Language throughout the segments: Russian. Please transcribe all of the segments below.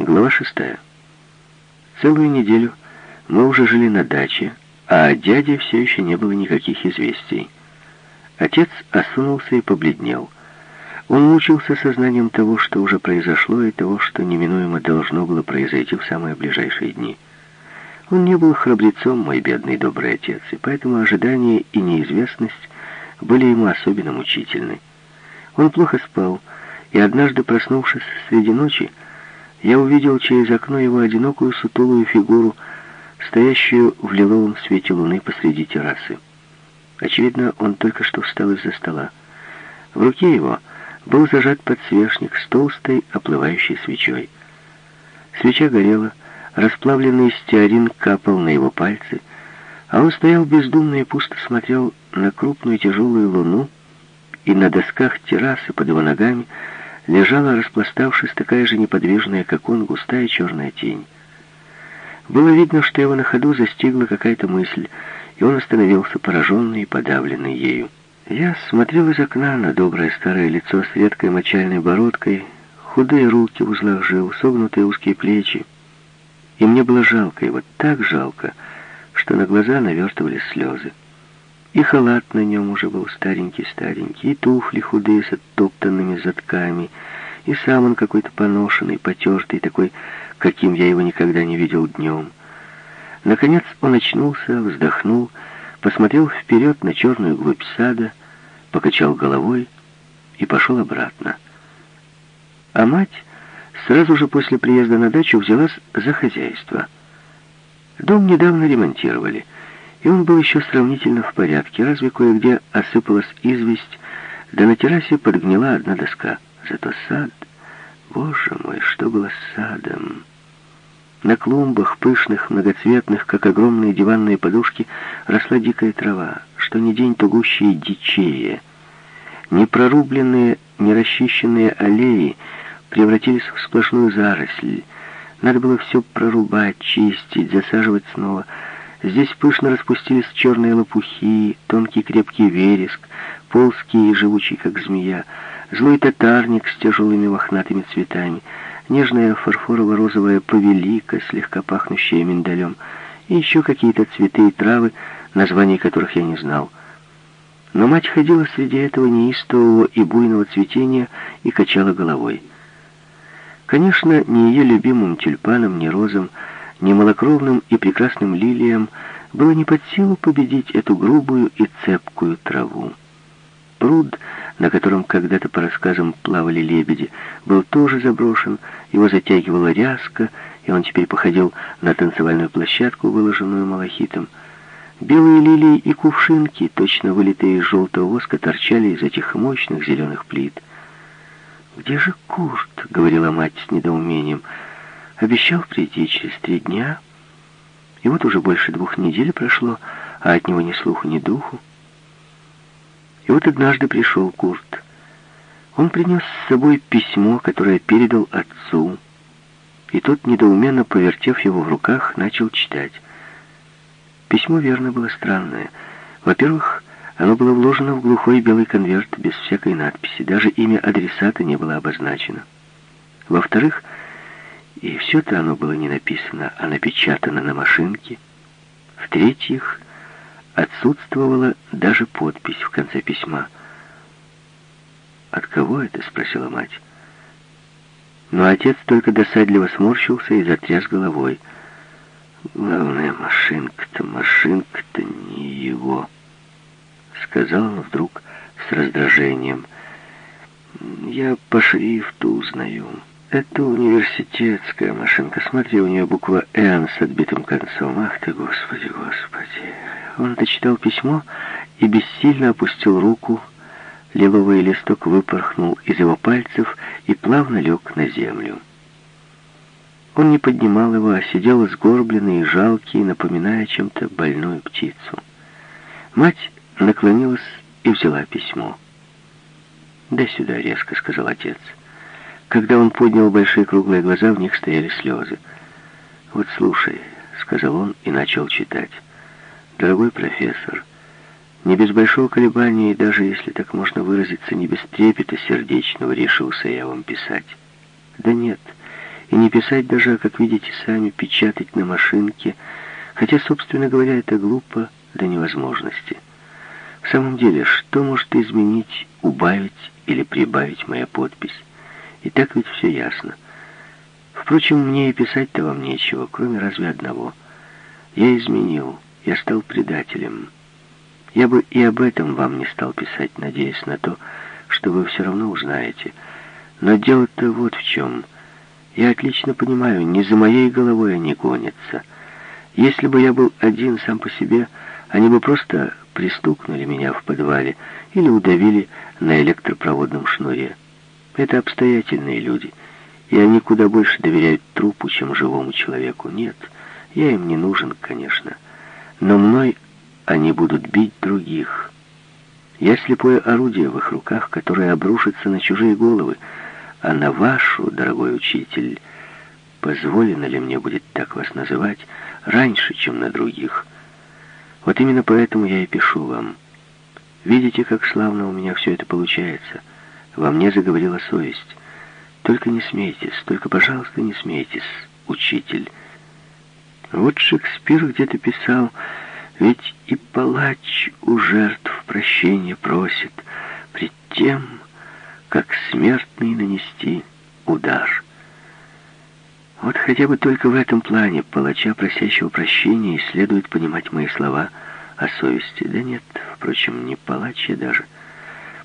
Глава шестая. Целую неделю мы уже жили на даче, а от дяди все еще не было никаких известий. Отец осунулся и побледнел. Он мучился сознанием того, что уже произошло, и того, что неминуемо должно было произойти в самые ближайшие дни. Он не был храбрецом, мой бедный добрый отец, и поэтому ожидание и неизвестность были ему особенно мучительны. Он плохо спал, и однажды, проснувшись среди ночи, я увидел через окно его одинокую сутулую фигуру, стоящую в лиловом свете луны посреди террасы. Очевидно, он только что встал из-за стола. В руке его был зажат подсвечник с толстой, оплывающей свечой. Свеча горела, расплавленный стеарин капал на его пальцы, а он стоял бездумно и пусто смотрел на крупную тяжелую луну, и на досках террасы под его ногами лежала, распластавшись, такая же неподвижная, как он, густая черная тень. Было видно, что его на ходу застигла какая-то мысль, и он остановился, пораженный и подавленный ею. Я смотрел из окна на доброе старое лицо с редкой мочальной бородкой, худые руки в узлах жил, согнутые узкие плечи. И мне было жалко его, так жалко, что на глаза навертывались слезы. И халат на нем уже был старенький-старенький, и туфли худые с оттоптанными задками, и сам он какой-то поношенный, потертый, такой, каким я его никогда не видел днем. Наконец он очнулся, вздохнул, посмотрел вперед на черную глубь сада, покачал головой и пошел обратно. А мать сразу же после приезда на дачу взялась за хозяйство. Дом недавно ремонтировали — и он был еще сравнительно в порядке, разве кое-где осыпалась известь, да на террасе подгнила одна доска. Зато сад, боже мой, что было с садом? На клумбах, пышных, многоцветных, как огромные диванные подушки, росла дикая трава, что ни день то гуще и дичее. Непрорубленные, нерасчищенные аллеи превратились в сплошную заросль. Надо было все прорубать, чистить, засаживать снова — Здесь пышно распустились черные лопухи, тонкий крепкий вереск, ползкий и живучий, как змея, злой татарник с тяжелыми мохнатыми цветами, нежная фарфорово-розовая повелика, слегка пахнущая миндалем, и еще какие-то цветы и травы, названий которых я не знал. Но мать ходила среди этого неистового и буйного цветения и качала головой. Конечно, ни ее любимым тюльпанам, ни розам, ни малокровным и прекрасным лилиям было не под силу победить эту грубую и цепкую траву. Пруд, на котором когда-то по рассказам плавали лебеди, был тоже заброшен, его затягивала ряска, и он теперь походил на танцевальную площадку, выложенную малахитом. Белые лилии и кувшинки, точно вылитые из желтого воска, торчали из этих мощных зеленых плит. «Где же Курт?» — говорила мать с недоумением — Обещал прийти через три дня. И вот уже больше двух недель прошло, а от него ни слуху, ни духу. И вот однажды пришел Курт. Он принес с собой письмо, которое передал отцу. И тот, недоуменно повертев его в руках, начал читать. Письмо, верно, было странное. Во-первых, оно было вложено в глухой белый конверт без всякой надписи. Даже имя адресата не было обозначено. Во-вторых, и все-то оно было не написано, а напечатано на машинке. В-третьих, отсутствовала даже подпись в конце письма. «От кого это?» — спросила мать. Но отец только досадливо сморщился и затряс головой. «Главное, машинка-то, машинка-то не его», — сказал он вдруг с раздражением. «Я по шрифту узнаю». Это университетская машинка. Смотри, у нее буква «Н» с отбитым концом. Ах ты, Господи, Господи. Он дочитал письмо и бессильно опустил руку. Лиловый листок выпорхнул из его пальцев и плавно лег на землю. Он не поднимал его, а сидел сгорбленный и жалкий, напоминая чем-то больную птицу. Мать наклонилась и взяла письмо. «Дай сюда», — резко сказал отец. Когда он поднял большие круглые глаза, в них стояли слезы. «Вот слушай», — сказал он и начал читать. «Дорогой профессор, не без большого колебания, и даже, если так можно выразиться, не без трепета сердечного, решился я вам писать. Да нет, И не писать даже, а, как видите сами, печатать на машинке, хотя, собственно говоря, это глупо до невозможности. В самом деле, что может изменить, убавить или прибавить моя подпись? И так ведь все ясно. Впрочем, мне и писать-то вам нечего, кроме разве одного. Я изменил, я стал предателем. Я бы и об этом вам не стал писать, надеясь на то, что вы все равно узнаете. Но дело-то вот в чем. Я отлично понимаю, не за моей головой они гонятся. Если бы я был один сам по себе, они бы просто пристукнули меня в подвале или удавили на электропроводном шнуре. Это обстоятельные люди, и они куда больше доверяют трупу, чем живому человеку. Нет, я им не нужен, конечно, но мной они будут бить других. Я слепое орудие в их руках, которое обрушится на чужие головы, а на вашу, дорогой учитель, позволено ли мне будет так вас называть, раньше, чем на других. Вот именно поэтому я и пишу вам. Видите, как славно у меня все это получается. Во мне заговорила совесть. Только не смейтесь, только, пожалуйста, не смейтесь, учитель. Вот Шекспир где-то писал, ведь и палач у жертв прощения просит, пред тем, как смертный нанести удар. Вот хотя бы только в этом плане палача, просящего прощения, и следует понимать мои слова о совести. Да нет, впрочем, не палач я даже.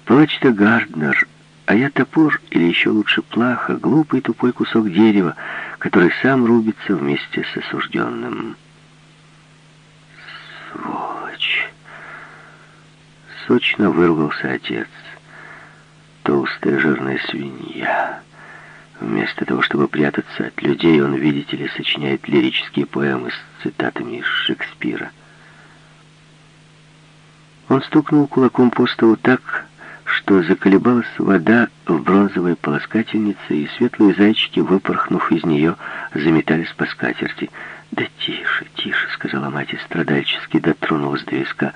Палач-то Гарднер, а я топор, или еще лучше плаха, глупый тупой кусок дерева, который сам рубится вместе с осужденным. Сволочь! Сочно вырвался отец. Толстая жирная свинья. Вместо того, чтобы прятаться от людей, он, видите ли, сочиняет лирические поэмы с цитатами из Шекспира. Он стукнул кулаком по столу так, что заколебалась вода в бронзовой полоскательнице, и светлые зайчики, выпорхнув из нее, заметались по скатерти. «Да тише, тише», — сказала мать и страдальчески дотронулась до виска.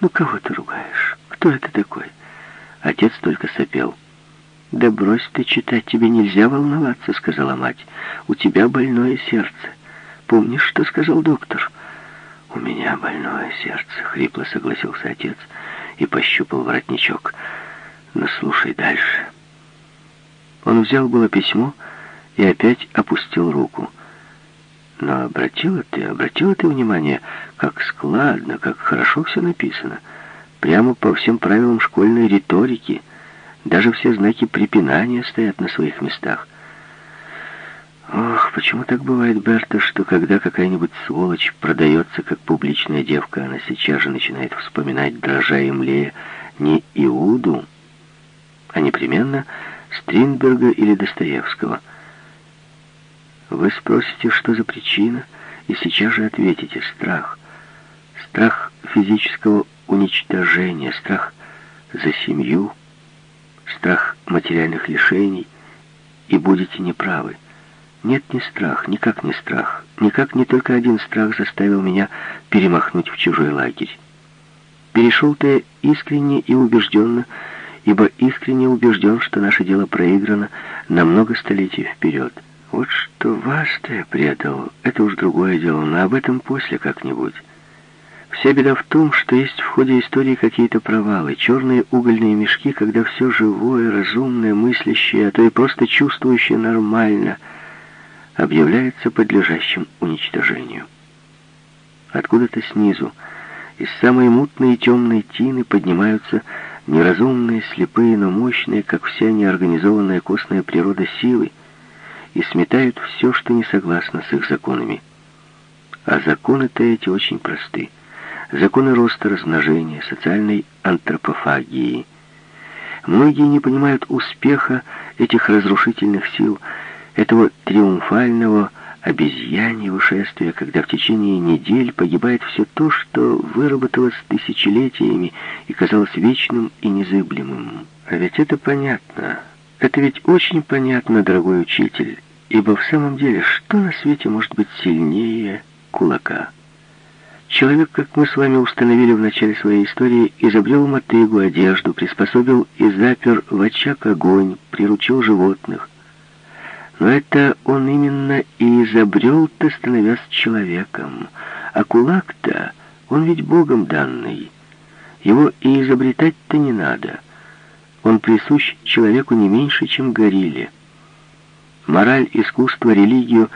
«Ну кого ты ругаешь? Кто это такой?» Отец только сопел. «Да брось ты читать, тебе нельзя волноваться», — сказала мать. «У тебя больное сердце. Помнишь, что сказал доктор?» «У меня больное сердце», — хрипло согласился отец и пощупал воротничок. «Но слушай дальше». Он взял было письмо и опять опустил руку. «Но обратила ты, обратила ты внимание, как складно, как хорошо все написано, прямо по всем правилам школьной риторики». Даже все знаки препинания стоят на своих местах. Ох, почему так бывает, Берта, что когда какая-нибудь сволочь продается как публичная девка, она сейчас же начинает вспоминать, дрожа и млея, не Иуду, а непременно Стринберга или Достоевского. Вы спросите, что за причина, и сейчас же ответите «страх». Страх физического уничтожения, страх за семью – страх материальных лишений, и будете неправы. Нет, не страх, никак не страх. Никак не только один страх заставил меня перемахнуть в чужой лагерь. Перешел-то искренне и убежденно, ибо искренне убежден, что наше дело проиграно на много столетий вперед. Вот что вас-то я предал, это уж другое дело, но об этом после как-нибудь. Вся беда в том, что есть в ходе истории какие-то провалы, черные угольные мешки, когда все живое, разумное, мыслящее, а то и просто чувствующее нормально, объявляется подлежащим уничтожению. Откуда-то снизу, из самой мутной и темной тины поднимаются неразумные, слепые, но мощные, как вся неорганизованная костная природа силы, и сметают все, что не согласно с их законами. А законы-то эти очень просты законы роста размножения, социальной антропофагии. Многие не понимают успеха этих разрушительных сил, этого триумфального обезьяньего шествия, когда в течение недель погибает все то, что выработалось тысячелетиями и казалось вечным и незыблемым. А ведь это понятно. Это ведь очень понятно, дорогой учитель, ибо в самом деле что на свете может быть сильнее кулака? Человек, как мы с вами установили в начале своей истории, изобрел мотыгу, одежду, приспособил и запер в очаг огонь, приручил животных. Но это он именно изобрел-то, становясь человеком. А кулак-то, он ведь Богом данный. Его и изобретать-то не надо. Он присущ человеку не меньше, чем горилле. Мораль, искусство, религию,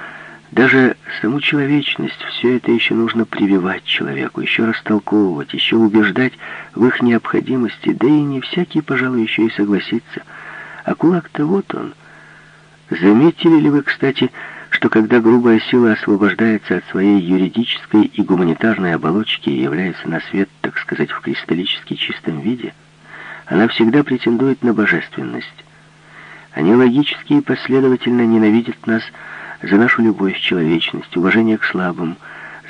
даже саму человечность, все это еще нужно прививать человеку, еще растолковывать, еще убеждать в их необходимости, да и не всякий, пожалуй, еще и согласится. А кулак-то вот он. Заметили ли вы, кстати, что когда грубая сила освобождается от своей юридической и гуманитарной оболочки и является на свет, так сказать, в кристаллически чистом виде, она всегда претендует на божественность. Они логически и последовательно ненавидят нас за нашу любовь, человечность, уважение к слабым,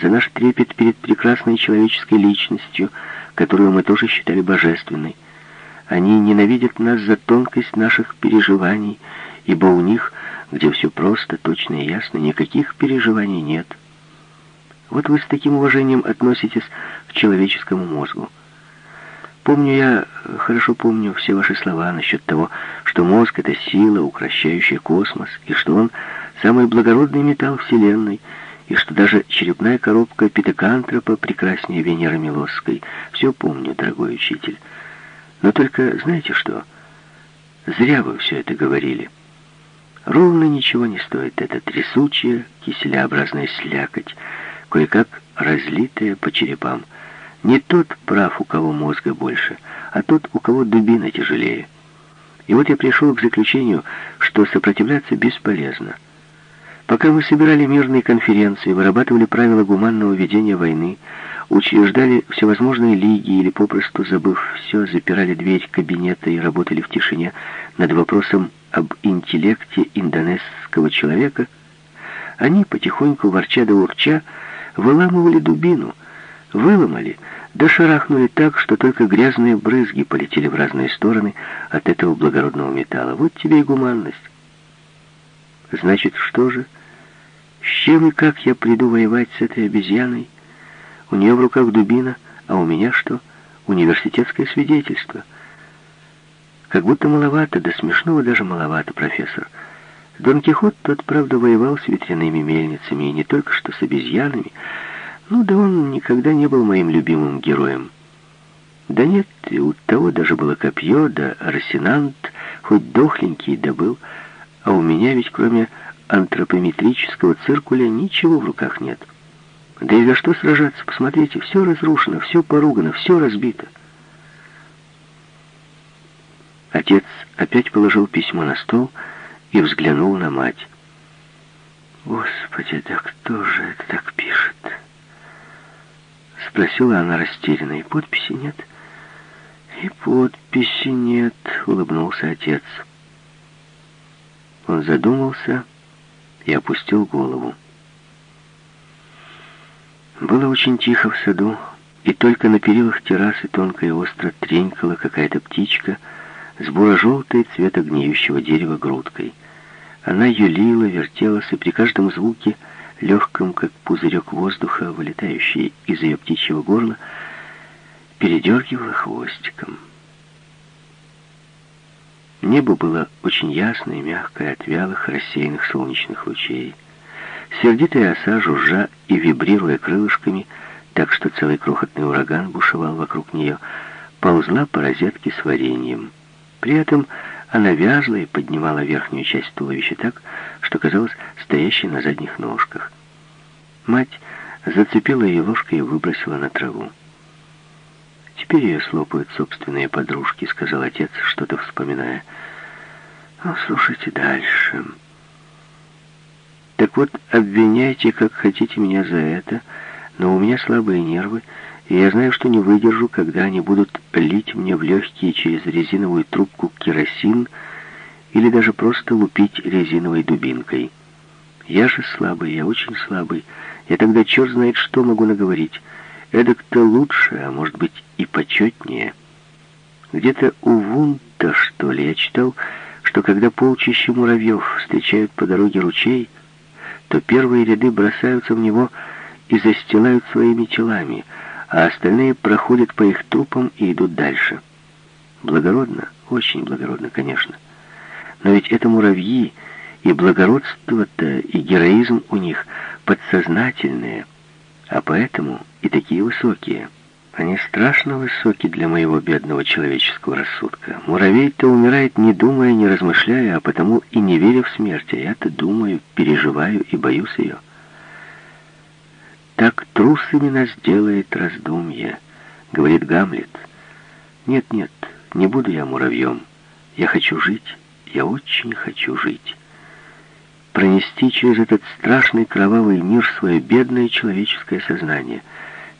за наш трепет перед прекрасной человеческой личностью, которую мы тоже считали божественной. Они ненавидят нас за тонкость наших переживаний, ибо у них, где все просто, точно и ясно, никаких переживаний нет. Вот вы с таким уважением относитесь к человеческому мозгу. Помню я, хорошо помню все ваши слова насчет того, что мозг — это сила, укращающая космос, и что он — самый благородный металл Вселенной, и что даже черепная коробка Питекантропа прекраснее Венеры Милосской. Все помню, дорогой учитель. Но только знаете что? Зря вы все это говорили. Ровно ничего не стоит эта трясучая, киселеобразная слякоть, кое-как разлитая по черепам. Не тот прав, у кого мозга больше, а тот, у кого дубина тяжелее. И вот я пришел к заключению, что сопротивляться бесполезно. Пока мы собирали мирные конференции, вырабатывали правила гуманного ведения войны, учреждали всевозможные лиги или, попросту забыв все, запирали дверь кабинета и работали в тишине над вопросом об интеллекте индонезского человека, они, потихоньку ворча да урча, выламывали дубину, выломали, да шарахнули так, что только грязные брызги полетели в разные стороны от этого благородного металла. Вот тебе и гуманность. Значит, что же? С чем и как я приду воевать с этой обезьяной? У нее в руках дубина, а у меня что? Университетское свидетельство. Как будто маловато, да смешного даже маловато, профессор. Дон Кихот тот, правда, воевал с ветряными мельницами, и не только что с обезьянами, ну да он никогда не был моим любимым героем. Да нет, и у того даже было копье, да арсенант, хоть дохленький, да был. А у меня ведь кроме антропометрического циркуля ничего в руках нет. Да и за что сражаться? Посмотрите, все разрушено, все поругано, все разбито. Отец опять положил письмо на стол и взглянул на мать. «Господи, да кто же это так пишет?» Спросила она растерянно. И подписи нет? И подписи нет, улыбнулся отец. Он задумался и опустил голову. Было очень тихо в саду, и только на перилах террасы тонко и остро тренькала какая-то птичка с буро-желтой цвета гниющего дерева грудкой. Она юлила, вертелась, и при каждом звуке легком, как пузырек воздуха, вылетающий из ее птичьего горла, передергивала хвостиком. Небо было очень ясное и мягкое от вялых рассеянных солнечных лучей. Сердитая оса, жужжа и вибрируя крылышками, так что целый крохотный ураган бушевал вокруг нее, ползла по розетке с вареньем. При этом она вязла и поднимала верхнюю часть туловища так, что казалось стоящей на задних ножках. Мать зацепила ее ложкой и выбросила на траву. «Теперь ее слопают собственные подружки», — сказал отец, что-то вспоминая. «Ну, слушайте дальше». «Так вот, обвиняйте, как хотите меня за это, но у меня слабые нервы, и я знаю, что не выдержу, когда они будут лить мне в легкие через резиновую трубку керосин или даже просто лупить резиновой дубинкой. Я же слабый, я очень слабый. Я тогда черт знает что могу наговорить. Эдак-то лучше, а может быть и почетнее. Где-то у Вунта, что ли, я читал, что когда полчища муравьев встречают по дороге ручей, то первые ряды бросаются в него и застилают своими телами, а остальные проходят по их трупам и идут дальше. Благородно, очень благородно, конечно. Но ведь это муравьи, И благородство-то, и героизм у них подсознательные, а поэтому и такие высокие. Они страшно высоки для моего бедного человеческого рассудка. Муравей-то умирает не думая, не размышляя, а потому и не веря в смерть. А я-то думаю, переживаю и боюсь ее. Так трусами нас делает раздумье, говорит Гамлет. Нет, нет, не буду я муравьем. Я хочу жить, я очень хочу жить. Пронести через этот страшный кровавый мир свое бедное человеческое сознание.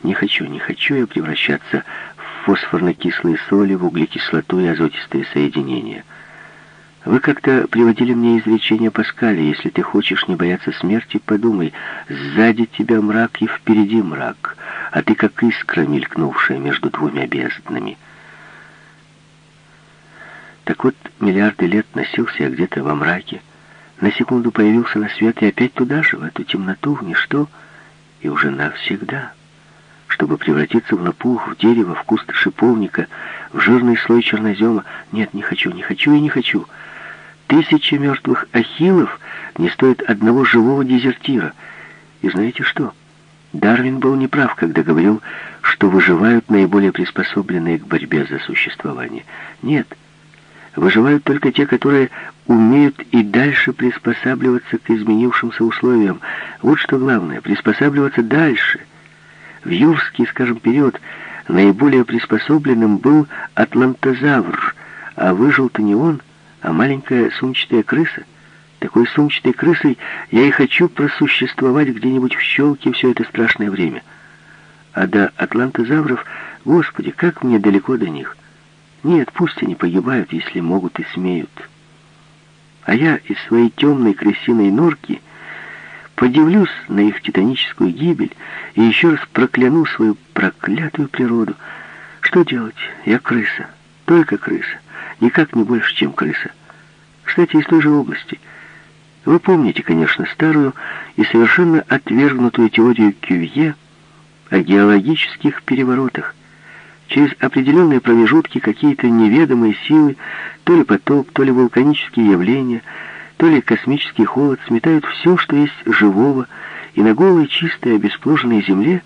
Не хочу, не хочу я превращаться в фосфорно-кислые соли, в углекислоту и азотистые соединения. Вы как-то приводили мне изречение Паскаля, если ты хочешь не бояться смерти, подумай, сзади тебя мрак и впереди мрак, а ты как искра, мелькнувшая между двумя безднами. Так вот, миллиарды лет носился я где-то во мраке, на секунду появился на свет и опять туда же, в эту темноту, в ничто, и уже навсегда, чтобы превратиться в лопух, в дерево, в куст шиповника, в жирный слой чернозема. Нет, не хочу, не хочу и не хочу. Тысяча мертвых ахиллов не стоит одного живого дезертира. И знаете что? Дарвин был неправ, когда говорил, что выживают наиболее приспособленные к борьбе за существование. Нет, выживают только те, которые умеют и дальше приспосабливаться к изменившимся условиям. Вот что главное, приспосабливаться дальше. В юрский, скажем, период наиболее приспособленным был атлантозавр, а выжил-то не он, а маленькая сумчатая крыса. Такой сумчатой крысой я и хочу просуществовать где-нибудь в щелке все это страшное время. А до атлантозавров, господи, как мне далеко до них. Нет, пусть они погибают, если могут и смеют. А я из своей темной крысиной норки подивлюсь на их титаническую гибель и еще раз прокляну свою проклятую природу. Что делать? Я крыса, только крыса никак не больше, чем крыса. Кстати, из той же области. Вы помните, конечно, старую и совершенно отвергнутую теорию Кювье о геологических переворотах. Через определенные промежутки какие-то неведомые силы, то ли потоп, то ли вулканические явления, то ли космический холод сметают все, что есть живого, и на голой, чистой, обеспложенной земле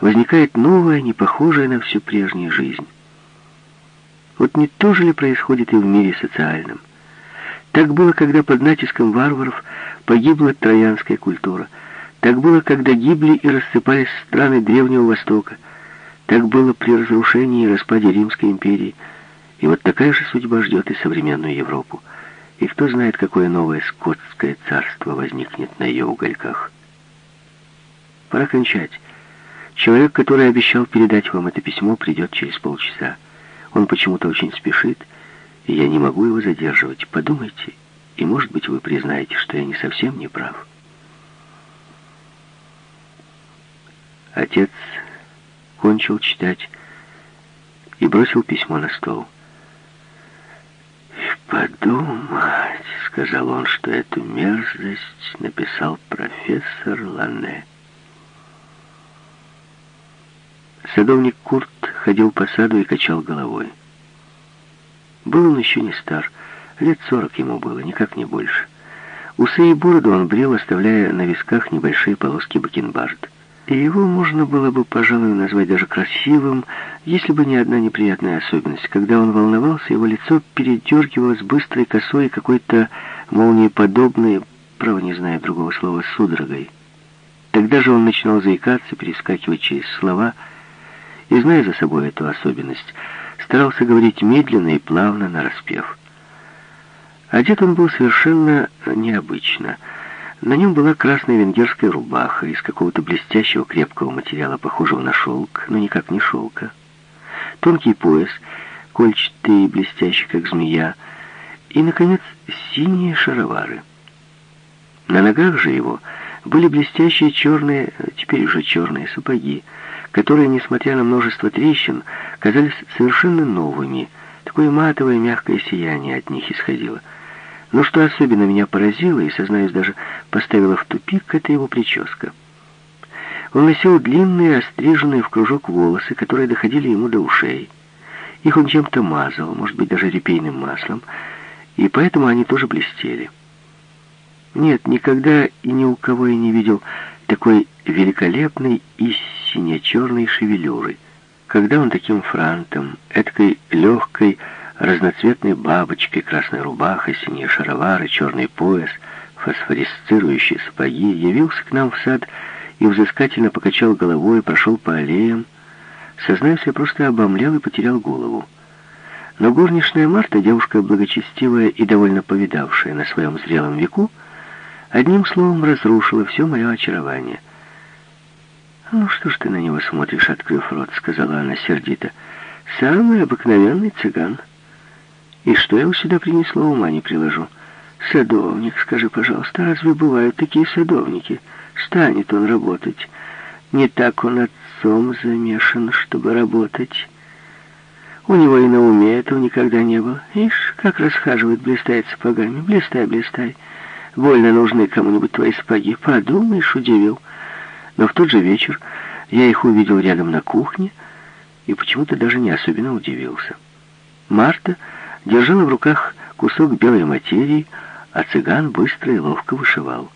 возникает новая, не похожая на всю прежнюю жизнь. Вот не то же ли происходит и в мире социальном? Так было, когда под натиском варваров погибла троянская культура. Так было, когда гибли и рассыпались страны Древнего Востока. Так было при разрушении и распаде Римской империи. И вот такая же судьба ждет и современную Европу. И кто знает, какое новое скотское царство возникнет на ее угольках. Пора кончать. Человек, который обещал передать вам это письмо, придет через полчаса. Он почему-то очень спешит, и я не могу его задерживать. Подумайте, и, может быть, вы признаете, что я не совсем не прав. Отец кончил читать и бросил письмо на стол. «И подумать», — сказал он, — «что эту мерзость написал профессор Ланне». Садовник Курт ходил по саду и качал головой. Был он еще не стар, лет сорок ему было, никак не больше. Усы и бороду он брил, оставляя на висках небольшие полоски бакенбард. И его можно было бы, пожалуй, назвать даже красивым, если бы не одна неприятная особенность. Когда он волновался, его лицо передергивалось быстрой косой какой-то молниеподобной, право не знаю другого слова, судорогой. Тогда же он начинал заикаться, перескакивать через слова — и, зная за собой эту особенность, старался говорить медленно и плавно, нараспев. Одет он был совершенно необычно. На нем была красная венгерская рубаха из какого-то блестящего крепкого материала, похожего на шелк, но никак не шелка. Тонкий пояс, кольчатый и блестящий, как змея, и, наконец, синие шаровары. На ногах же его были блестящие черные, теперь уже черные сапоги, которые, несмотря на множество трещин, казались совершенно новыми. Такое матовое мягкое сияние от них исходило. Но что особенно меня поразило и, сознаюсь, даже поставило в тупик, это его прическа. Он носил длинные, остриженные в кружок волосы, которые доходили ему до ушей. Их он чем-то мазал, может быть, даже репейным маслом, и поэтому они тоже блестели. Нет, никогда и ни у кого я не видел такой великолепной и сине-черной шевелюры. Когда он таким франтом, эткой легкой, разноцветной бабочкой, красная рубаха, синие шаровары, черный пояс, фосфорисцирующие сапоги, явился к нам в сад и взыскательно покачал головой, прошел по аллеям. Сознаюсь, я просто обомлел и потерял голову. Но горничная Марта, девушка благочестивая и довольно повидавшая на своем зрелом веку, одним словом разрушила все мое очарование. «Ну что ж ты на него смотришь, открыв рот?» — сказала она сердито. «Самый обыкновенный цыган. И что его сюда принесла, ума не приложу. Садовник, скажи, пожалуйста, разве бывают такие садовники? Станет он работать. Не так он отцом замешан, чтобы работать». У него и на уме этого никогда не было. Ишь, как расхаживает, блистает сапогами. Блистай, блистай. Больно нужны кому-нибудь твои сапоги. Подумаешь, удивил. Но в тот же вечер я их увидел рядом на кухне и почему-то даже не особенно удивился. Марта держала в руках кусок белой материи, а цыган быстро и ловко вышивал.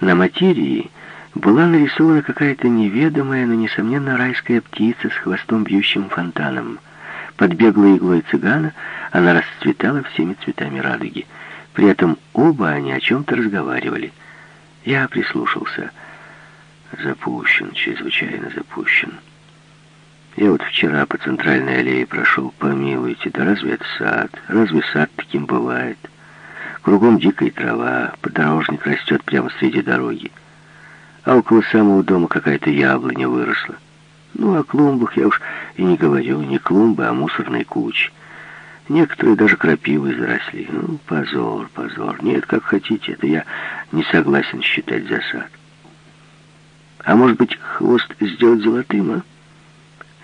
На материи была нарисована какая-то неведомая, но, несомненно, райская птица с хвостом бьющим фонтаном. Под беглой иглой цыгана она расцветала всеми цветами радуги. При этом оба они о чем-то разговаривали. Я прислушался. Запущен, чрезвычайно запущен. Я вот вчера по центральной аллее прошел, помилуйте, да разве это сад? Разве сад таким бывает? Кругом дикая трава, подорожник растет прямо среди дороги. А около самого дома какая-то яблоня выросла. Ну, о клумбах я уж и не говорю, не клумбы, а мусорные кучи. Некоторые даже крапивой заросли. Ну, позор, позор. Нет, как хотите, это я не согласен считать засад. А может быть, хвост сделать золотым, а?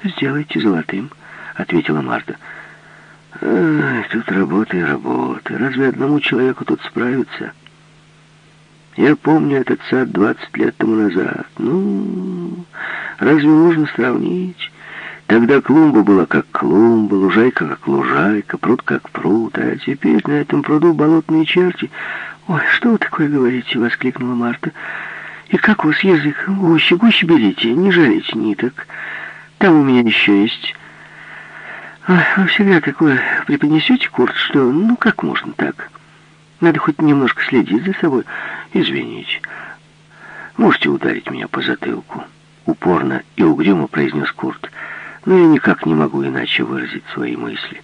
Сделайте золотым, ответила Марта. Ай, тут работа и работа. Разве одному человеку тут справиться? Я помню этот сад 20 лет тому назад. Ну, разве можно сравнить? Тогда клумба была как клумба, лужайка как лужайка, пруд как пруд, а теперь на этом пруду болотные черти. «Ой, что вы такое говорите?» — воскликнула Марта. «И как у вас язык? Гуще, гуще берите, не жалейте ниток. Там у меня еще есть...» «Вы всегда такое преподнесете, Курт, что... Ну, как можно так?» Надо хоть немножко следить за собой. Извините. Можете ударить меня по затылку. Упорно и угрюмо произнес Курт. Но я никак не могу иначе выразить свои мысли.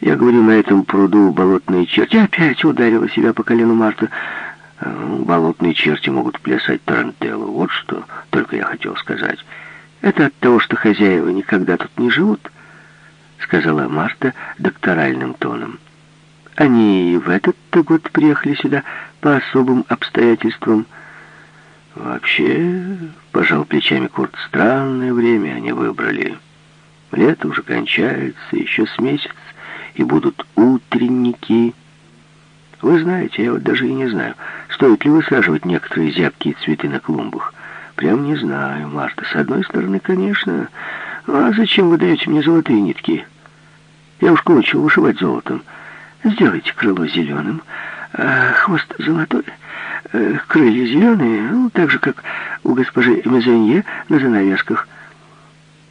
Я говорю, на этом пруду болотные черти. Опять ударила себя по колену Марта. Болотные черти могут плясать тарантеллу. Вот что только я хотел сказать. Это от того, что хозяева никогда тут не живут, сказала Марта докторальным тоном. Они в этот-то год приехали сюда по особым обстоятельствам. Вообще, пожал плечами Курт, странное время они выбрали. Лето уже кончается, еще с месяц, и будут утренники. Вы знаете, я вот даже и не знаю, стоит ли высаживать некоторые зябкие цветы на клумбах. Прям не знаю, Марта. С одной стороны, конечно. А зачем вы даете мне золотые нитки? Я уж кончил вышивать золотом. Сделайте крыло зеленым, а хвост золотой, э, крылья зеленые, ну, так же, как у госпожи Мезонье на занавесках.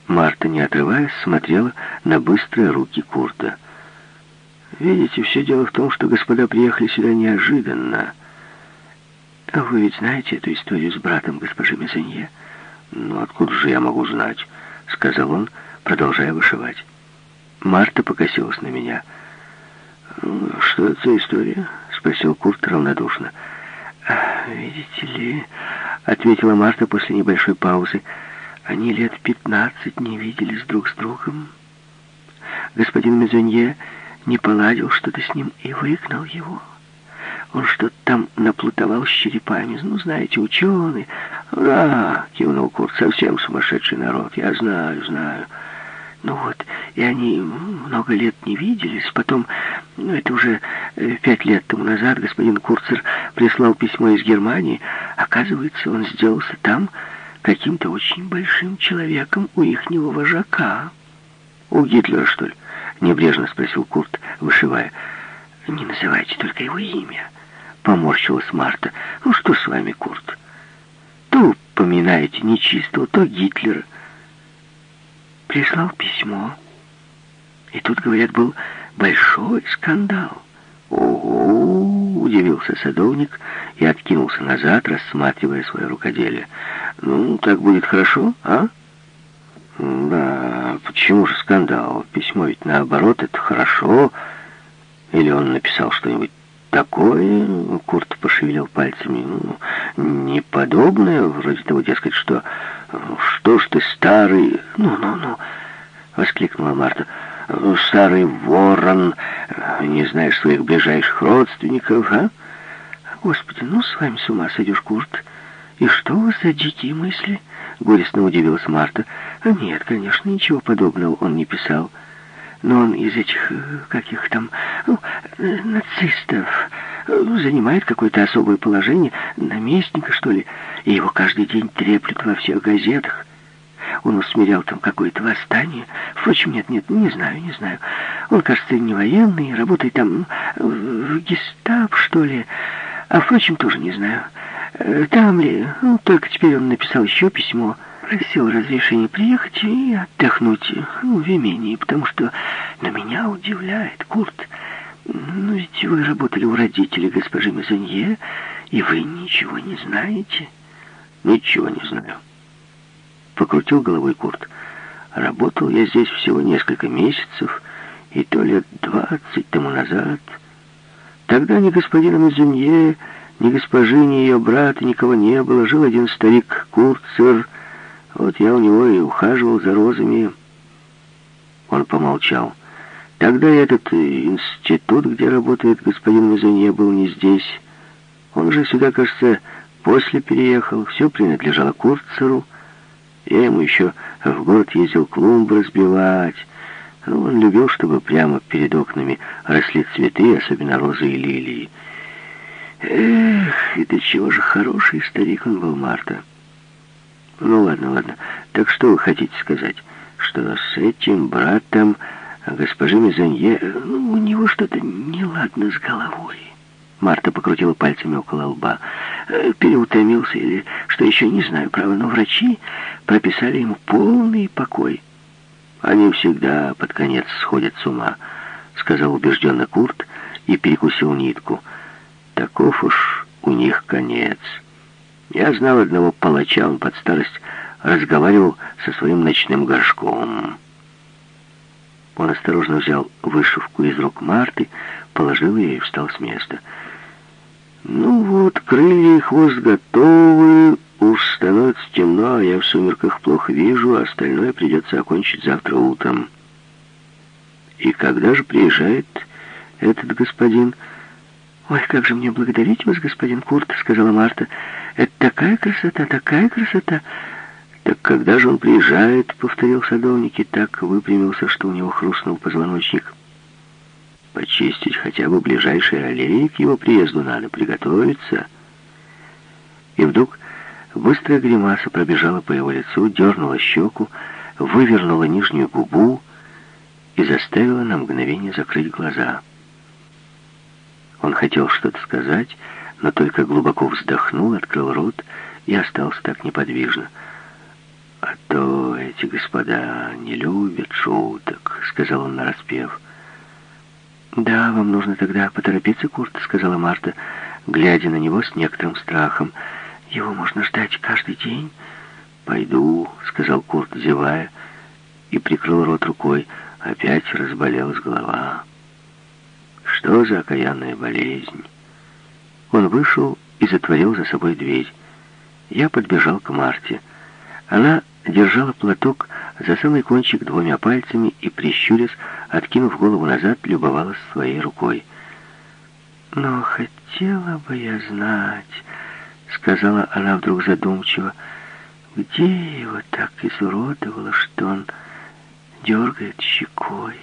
Марта, не отрываясь, смотрела на быстрые руки Курта. «Видите, все дело в том, что господа приехали сюда неожиданно. Вы ведь знаете эту историю с братом госпожи Мезонье?» «Ну, откуда же я могу знать?» — сказал он, продолжая вышивать. Марта покосилась на меня — «Что это за история?» — спросил Курт равнодушно. «Видите ли...» — ответила Марта после небольшой паузы. «Они лет пятнадцать не виделись друг с другом. Господин Мезонье не поладил что-то с ним и выгнал его. Он что-то там наплутовал с черепами. Ну, знаете, ученый...» «Да!» — кивнул Курт. «Совсем сумасшедший народ. Я знаю, знаю». Ну вот, и они много лет не виделись. Потом, ну это уже э, пять лет тому назад, господин Курцер прислал письмо из Германии. Оказывается, он сделался там каким-то очень большим человеком у ихнего вожака. «У Гитлера, что ли?» — небрежно спросил Курт, вышивая. «Не называйте только его имя», — поморщилась Марта. «Ну что с вами, Курт? То упоминаете нечистого, то Гитлера». Прислал письмо. И тут, говорят, был большой скандал. «Ого!» — удивился садовник и откинулся назад, рассматривая свое рукоделие. «Ну, так будет хорошо, а?» «Да, почему же скандал? Письмо ведь наоборот, это хорошо. Или он написал что-нибудь такое?» Курт пошевелил пальцами. «Ну, неподобное, вроде того, дескать, что... Что ж ты старый...» «Ну-ну-ну!» — воскликнула Марта. «Старый ворон, не знаешь своих ближайших родственников, а?» «Господи, ну с вами с ума сойдешь, Курт. И что у вас за дикие мысли?» Горестно удивилась Марта. «Нет, конечно, ничего подобного он не писал. Но он из этих, как их там, ну, нацистов, занимает какое-то особое положение, наместника, что ли, и его каждый день треплют во всех газетах. Он усмирял там какое-то восстание. Впрочем, нет, нет, не знаю, не знаю. Он, кажется, не военный, работает там в гестап, что ли. А, впрочем, тоже не знаю. Э, там ли? Ну, только теперь он написал еще письмо. Просил разрешения приехать и отдохнуть ну, в имении, потому что на меня удивляет Курт. Ну, ведь вы работали у родителей госпожи Мезонье, и вы ничего не знаете. Ничего не знаю. Покрутил головой Курт. Работал я здесь всего несколько месяцев, и то лет двадцать тому назад. Тогда ни господина Мезонье, ни госпожи, ни ее брата, никого не было. Жил один старик Курцер. Вот я у него и ухаживал за розами. Он помолчал. Тогда этот институт, где работает господин Мезонье, был не здесь. Он же сюда, кажется, после переехал. Все принадлежало Курцеру. Я ему еще в город ездил клумбы разбивать. Ну, он любил, чтобы прямо перед окнами росли цветы, особенно розы и лилии. Эх, и до чего же хороший старик он был, Марта. Ну ладно, ладно. Так что вы хотите сказать? Что с этим братом госпожи Мезонье, ну, у него что-то неладно с головой. Марта покрутила пальцами около лба. Э, переутомился или что еще, не знаю, право, но врачи прописали ему полный покой. Они всегда под конец сходят с ума, сказал убежденно Курт и перекусил нитку. Таков уж у них конец. Я знал одного палача, он под старость разговаривал со своим ночным горшком. Он осторожно взял вышивку из рук Марты, положил ее и встал с места. «Ну вот, крылья и хвост готовы, уж становится темно, а я в сумерках плохо вижу, а остальное придется окончить завтра утром». «И когда же приезжает этот господин?» «Ой, как же мне благодарить вас, господин Курт», — сказала Марта. «Это такая красота, такая красота!» «Так когда же он приезжает?» — повторил садовник и так выпрямился, что у него хрустнул позвоночник. «Почистить хотя бы ближайшие аллеи к его приезду надо, приготовиться». И вдруг быстрая гримаса пробежала по его лицу, дернула щеку, вывернула нижнюю губу и заставила на мгновение закрыть глаза. Он хотел что-то сказать, но только глубоко вздохнул, открыл рот и остался так неподвижно. «А то эти господа не любят шуток», — сказал он нараспев. «Да, вам нужно тогда поторопиться, Курт», — сказала Марта, глядя на него с некоторым страхом. «Его можно ждать каждый день». «Пойду», — сказал Курт, зевая, и прикрыл рот рукой. Опять разболелась голова. Что за окаянная болезнь? Он вышел и затворил за собой дверь. Я подбежал к Марте. Она держала платок за самый кончик двумя пальцами и, прищурясь, откинув голову назад, любовалась своей рукой. «Но хотела бы я знать», — сказала она вдруг задумчиво, «где его так изуродовало, что он дергает щекой?»